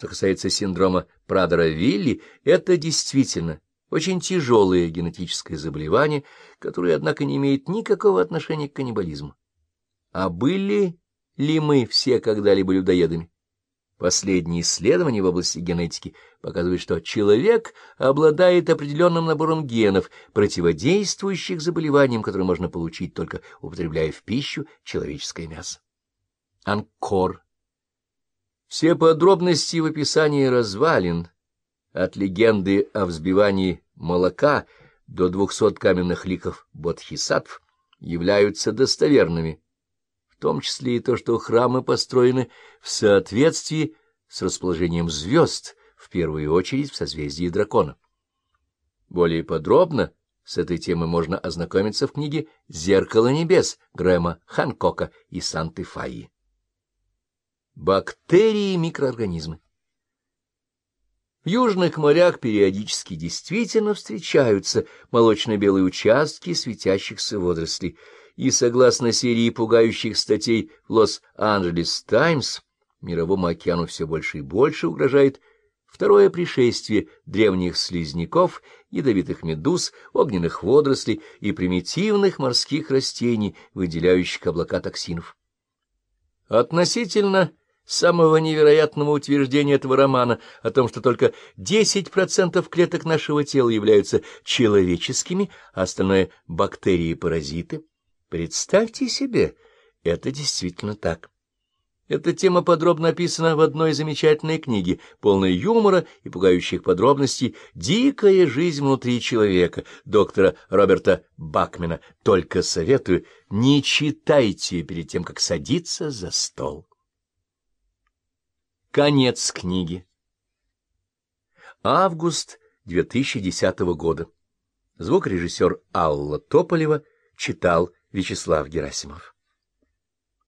Что касается синдрома Прадера-Вилли, это действительно очень тяжелое генетическое заболевание, которое, однако, не имеет никакого отношения к каннибализму. А были ли мы все когда-либо людоедами? Последние исследования в области генетики показывают, что человек обладает определенным набором генов, противодействующих заболеваниям, которые можно получить только употребляя в пищу человеческое мясо. Анкор. Все подробности в описании развалин, от легенды о взбивании молока до двухсот каменных ликов бодхисаттв, являются достоверными в том числе и то, что храмы построены в соответствии с расположением звезд, в первую очередь в созвездии дракона. Более подробно с этой темой можно ознакомиться в книге «Зеркало небес» Грэма Ханкока и Санты Фаи. Бактерии и микроорганизмы В южных морях периодически действительно встречаются молочно-белые участки светящихся водорослей — и, согласно серии пугающих статей «Лос-Анджелес Таймс», мировому океану все больше и больше угрожает второе пришествие древних слизняков, ядовитых медуз, огненных водорослей и примитивных морских растений, выделяющих облака токсинов. Относительно самого невероятного утверждения этого романа о том, что только 10% клеток нашего тела являются человеческими, а остальное — бактерии и паразиты, Представьте себе, это действительно так. Эта тема подробно описана в одной замечательной книге, полной юмора и пугающих подробностей «Дикая жизнь внутри человека» доктора Роберта Бакмена. Только советую, не читайте перед тем, как садиться за стол. Конец книги. Август 2010 года. Звукорежиссер Алла Тополева читал Вячеслав Герасимов